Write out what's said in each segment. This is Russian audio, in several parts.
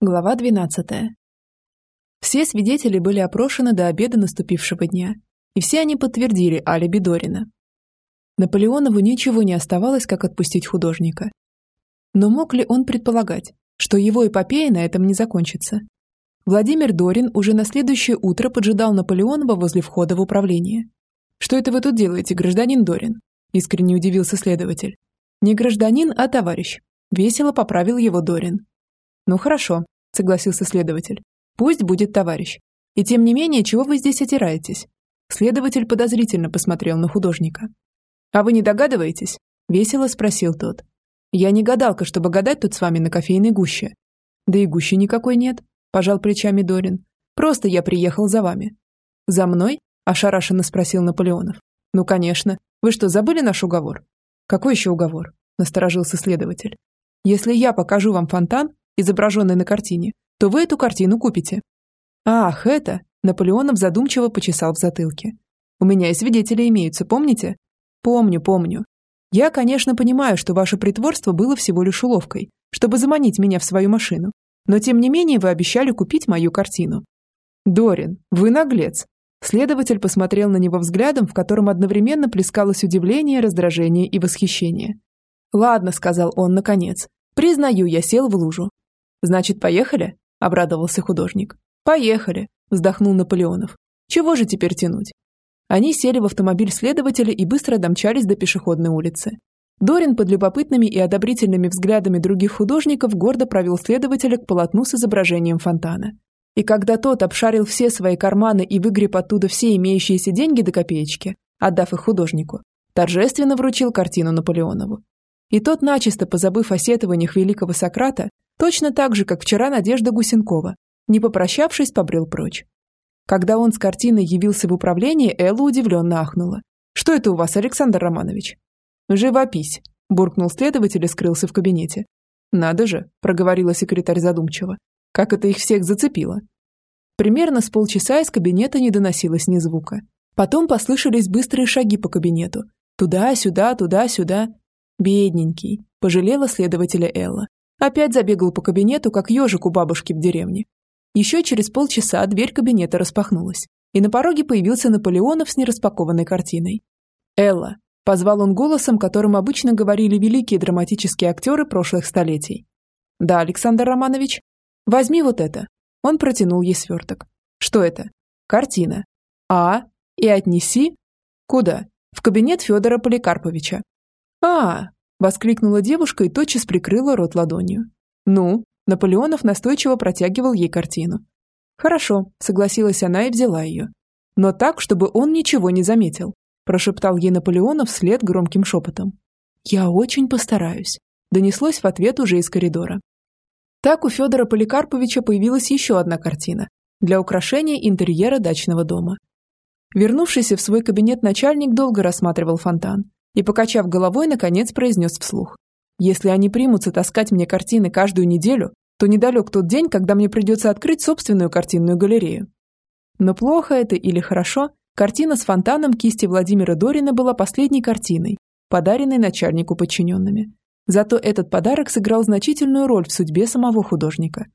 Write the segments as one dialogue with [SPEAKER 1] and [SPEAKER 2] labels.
[SPEAKER 1] Глава 12. Все свидетели были опрошены до обеда наступившего дня, и все они подтвердили алиби Дорина. Наполеонову ничего не оставалось, как отпустить художника. Но мог ли он предполагать, что его эпопея на этом не закончится? Владимир Дорин уже на следующее утро поджидал Наполеонова возле входа в управление. «Что это вы тут делаете, гражданин Дорин?» – искренне удивился следователь. «Не гражданин, а товарищ», – весело поправил его Дорин. «Ну хорошо», — согласился следователь. «Пусть будет товарищ. И тем не менее, чего вы здесь отираетесь?» Следователь подозрительно посмотрел на художника. «А вы не догадываетесь?» — весело спросил тот. «Я не гадалка, чтобы гадать тут с вами на кофейной гуще». «Да и гуще никакой нет», — пожал плечами Дорин. «Просто я приехал за вами». «За мной?» — ошарашенно спросил Наполеонов. «Ну, конечно. Вы что, забыли наш уговор?» «Какой еще уговор?» — насторожился следователь. «Если я покажу вам фонтан, изображенный на картине, то вы эту картину купите. Ах, это... Наполеонов задумчиво почесал в затылке. У меня и свидетели имеются, помните? Помню, помню. Я, конечно, понимаю, что ваше притворство было всего лишь уловкой, чтобы заманить меня в свою машину. Но тем не менее вы обещали купить мою картину. Дорин, вы наглец. Следователь посмотрел на него взглядом, в котором одновременно плескалось удивление, раздражение и восхищение. «Ладно», — сказал он наконец. «Признаю, я сел в лужу. «Значит, поехали?» – обрадовался художник. «Поехали!» – вздохнул Наполеонов. «Чего же теперь тянуть?» Они сели в автомобиль следователя и быстро домчались до пешеходной улицы. Дорин под любопытными и одобрительными взглядами других художников гордо провел следователя к полотну с изображением фонтана. И когда тот обшарил все свои карманы и выгреб оттуда все имеющиеся деньги до копеечки, отдав их художнику, торжественно вручил картину Наполеонову. И тот, начисто позабыв о сетованиях великого Сократа, Точно так же, как вчера Надежда Гусенкова, не попрощавшись, побрел прочь. Когда он с картиной явился в управление, Элла удивленно ахнула. «Что это у вас, Александр Романович?» «Живопись», – буркнул следователь и скрылся в кабинете. «Надо же», – проговорила секретарь задумчиво. «Как это их всех зацепило?» Примерно с полчаса из кабинета не доносилось ни звука. Потом послышались быстрые шаги по кабинету. Туда-сюда, туда-сюда. «Бедненький», – пожалела следователя Элла. Опять забегал по кабинету, как ежик у бабушки в деревне. Еще через полчаса дверь кабинета распахнулась, и на пороге появился Наполеонов с нераспакованной картиной. «Элла», – позвал он голосом, которым обычно говорили великие драматические актеры прошлых столетий. «Да, Александр Романович. Возьми вот это». Он протянул ей сверток. «Что это?» «Картина». «А? И отнеси?» «Куда?» «В кабинет Федора Поликарповича». «А, Воскликнула девушка и тотчас прикрыла рот ладонью. «Ну?» Наполеонов настойчиво протягивал ей картину. «Хорошо», согласилась она и взяла ее. «Но так, чтобы он ничего не заметил», прошептал ей Наполеонов вслед громким шепотом. «Я очень постараюсь», донеслось в ответ уже из коридора. Так у Федора Поликарповича появилась еще одна картина для украшения интерьера дачного дома. Вернувшийся в свой кабинет начальник долго рассматривал фонтан, и, покачав головой, наконец произнес вслух. «Если они примутся таскать мне картины каждую неделю, то недалек тот день, когда мне придется открыть собственную картинную галерею». Но плохо это или хорошо, картина с фонтаном кисти Владимира Дорина была последней картиной, подаренной начальнику подчиненными. Зато этот подарок сыграл значительную роль в судьбе самого художника.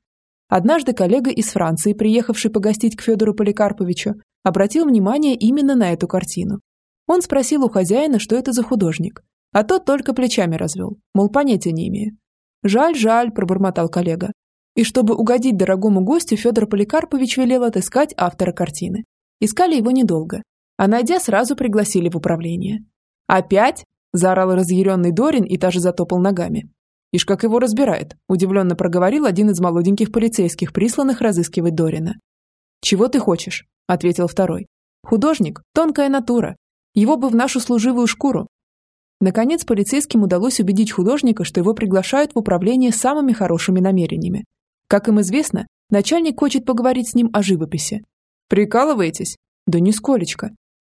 [SPEAKER 1] Однажды коллега из Франции, приехавший погостить к Федору Поликарповичу, обратил внимание именно на эту картину он спросил у хозяина, что это за художник, а тот только плечами развел, мол, понятия не имею. «Жаль, жаль», – пробормотал коллега. И чтобы угодить дорогому гостю, Федор Поликарпович велел отыскать автора картины. Искали его недолго, а найдя, сразу пригласили в управление. «Опять?» – заорал разъяренный Дорин и даже затопал ногами. «Ишь, как его разбирает», – удивленно проговорил один из молоденьких полицейских, присланных разыскивать Дорина. «Чего ты хочешь?» – ответил второй. «Художник – тонкая натура, его бы в нашу служивую шкуру. Наконец, полицейским удалось убедить художника, что его приглашают в управление самыми хорошими намерениями. Как им известно, начальник хочет поговорить с ним о живописи. «Прикалываетесь?» «Да нисколечко.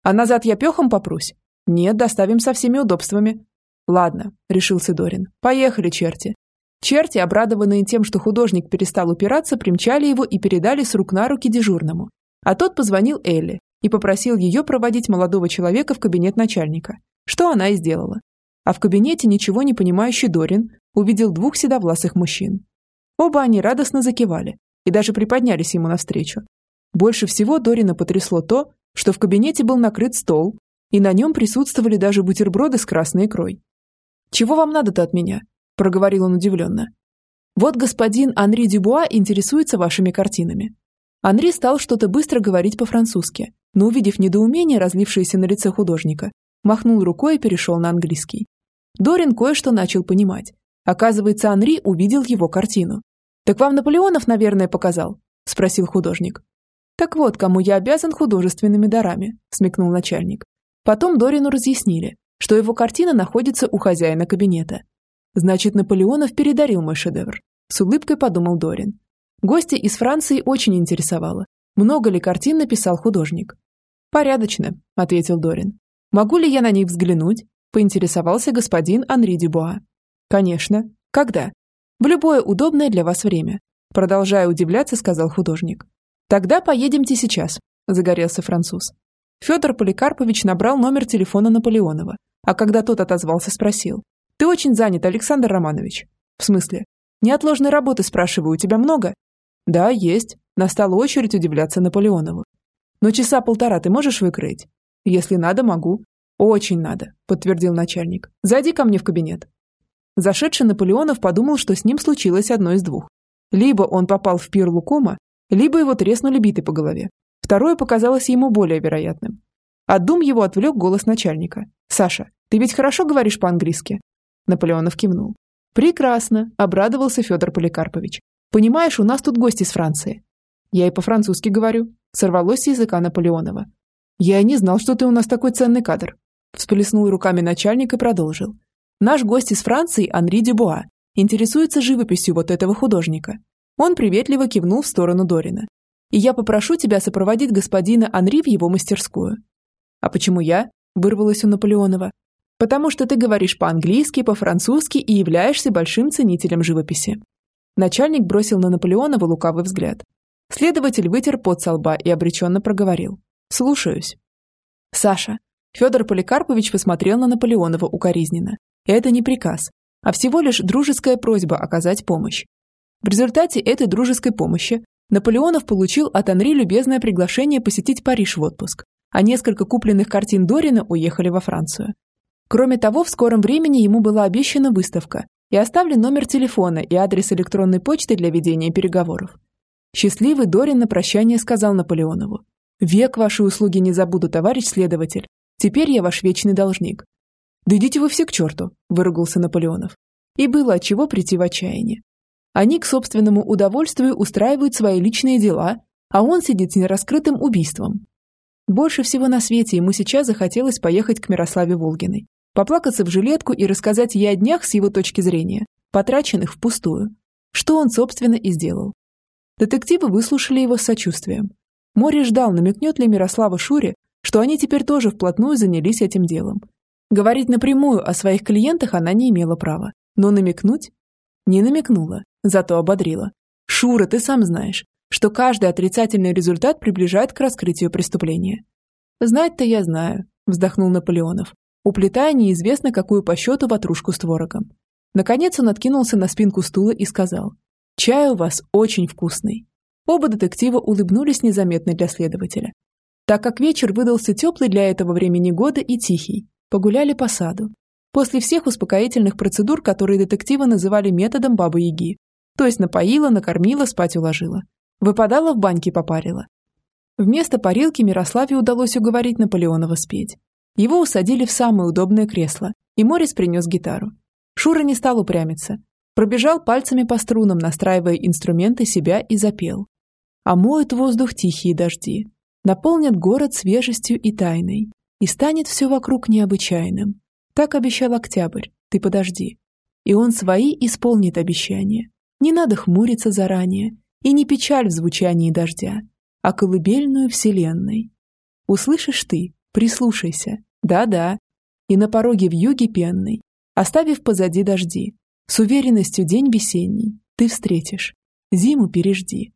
[SPEAKER 1] А назад я пехом попрусь?» «Нет, доставим со всеми удобствами». «Ладно», — решил Сидорин. «Поехали, черти». Черти, обрадованные тем, что художник перестал упираться, примчали его и передали с рук на руки дежурному. А тот позвонил Элли, и попросил ее проводить молодого человека в кабинет начальника, что она и сделала. А в кабинете ничего не понимающий Дорин увидел двух седовласых мужчин. Оба они радостно закивали и даже приподнялись ему навстречу. Больше всего Дорина потрясло то, что в кабинете был накрыт стол, и на нем присутствовали даже бутерброды с красной икрой. «Чего вам надо-то от меня?» – проговорил он удивленно. «Вот господин Анри Дюбуа интересуется вашими картинами». Анри стал что-то быстро говорить по-французски, но, увидев недоумение, разлившееся на лице художника, махнул рукой и перешел на английский. Дорин кое-что начал понимать. Оказывается, Анри увидел его картину. «Так вам Наполеонов, наверное, показал?» – спросил художник. «Так вот, кому я обязан художественными дарами», – смекнул начальник. Потом Дорину разъяснили, что его картина находится у хозяина кабинета. Значит, Наполеонов передарил мой шедевр. С улыбкой подумал Дорин. Гости из Франции очень интересовало, много ли картин написал художник. «Порядочно», – ответил Дорин. «Могу ли я на них взглянуть?» – поинтересовался господин Анри Дюбуа. «Конечно. Когда?» «В любое удобное для вас время», – продолжая удивляться, сказал художник. «Тогда поедемте сейчас», – загорелся француз. Федор Поликарпович набрал номер телефона Наполеонова, а когда тот отозвался, спросил. «Ты очень занят, Александр Романович». «В смысле?» «Неотложной работы, спрашиваю, у тебя много?» «Да, есть». Настала очередь удивляться Наполеонову. «Но часа полтора ты можешь выкроить?» «Если надо, могу». «Очень надо», – подтвердил начальник. «Зайди ко мне в кабинет». Зашедший Наполеонов подумал, что с ним случилось одно из двух. Либо он попал в пир Лукома, либо его треснули биты по голове. Второе показалось ему более вероятным. От дум его отвлек голос начальника. «Саша, ты ведь хорошо говоришь по-английски?» Наполеонов кивнул. «Прекрасно», – обрадовался Федор Поликарпович. «Понимаешь, у нас тут гости из Франции». «Я и по-французски говорю», – сорвалось с языка Наполеонова. «Я и не знал, что ты у нас такой ценный кадр», – всплеснул руками начальник и продолжил. «Наш гость из Франции, Анри Дюбуа, интересуется живописью вот этого художника. Он приветливо кивнул в сторону Дорина. «И я попрошу тебя сопроводить господина Анри в его мастерскую». «А почему я?» – вырвалось у Наполеонова. «Потому что ты говоришь по-английски, по-французски и являешься большим ценителем живописи». Начальник бросил на Наполеонова лукавый взгляд. Следователь вытер пот со лба и обреченно проговорил. «Слушаюсь». «Саша». Федор Поликарпович посмотрел на Наполеонова укоризненно. «Это не приказ, а всего лишь дружеская просьба оказать помощь. В результате этой дружеской помощи Наполеонов получил от Анри любезное приглашение посетить Париж в отпуск, а несколько купленных картин Дорина уехали во Францию. Кроме того, в скором времени ему была обещана выставка и оставлен номер телефона и адрес электронной почты для ведения переговоров. Счастливый Дорин на прощание сказал Наполеонову. «Век ваши услуги не забуду, товарищ следователь. Теперь я ваш вечный должник». «Да идите вы все к черту», – выругался Наполеонов. И было от чего прийти в отчаяние. Они к собственному удовольствию устраивают свои личные дела, а он сидит с нераскрытым убийством. Больше всего на свете ему сейчас захотелось поехать к Мирославе Волгиной, поплакаться в жилетку и рассказать ей о днях с его точки зрения, потраченных впустую. Что он, собственно, и сделал. Детективы выслушали его с сочувствием. Мори ждал, намекнет ли Мирослава Шуре, что они теперь тоже вплотную занялись этим делом. Говорить напрямую о своих клиентах она не имела права, но намекнуть? Не намекнула, зато ободрила. «Шура, ты сам знаешь, что каждый отрицательный результат приближает к раскрытию преступления». «Знать-то я знаю», – вздохнул Наполеонов, уплетая неизвестно какую по счету ватрушку с творогом. Наконец он откинулся на спинку стула и сказал, «Чай у вас очень вкусный». Оба детектива улыбнулись незаметно для следователя. Так как вечер выдался теплый для этого времени года и тихий, погуляли по саду. После всех успокоительных процедур, которые детективы называли методом бабы-яги, то есть напоила, накормила, спать уложила. Выпадала в баньке попарила. Вместо парилки Мирославе удалось уговорить Наполеонова спеть. Его усадили в самое удобное кресло, и Морис принес гитару. Шура не стал упрямиться. Пробежал пальцами по струнам, настраивая инструменты себя и запел. «Омоют воздух тихие дожди, наполнят город свежестью и тайной, и станет все вокруг необычайным. Так обещал Октябрь, ты подожди. И он свои исполнит обещания. Не надо хмуриться заранее, и не печаль в звучании дождя, а колыбельную вселенной. Услышишь ты, прислушайся, да-да, и на пороге в юге пенной, оставив позади дожди, с уверенностью день весенний, ты встретишь, зиму пережди.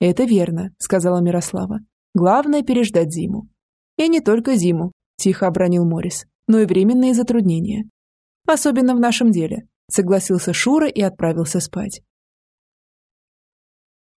[SPEAKER 1] Это верно, сказала Мирослава. Главное переждать зиму. И не только зиму, тихо обронил Морис, но и временные затруднения. Особенно в нашем деле, согласился Шура и отправился спать.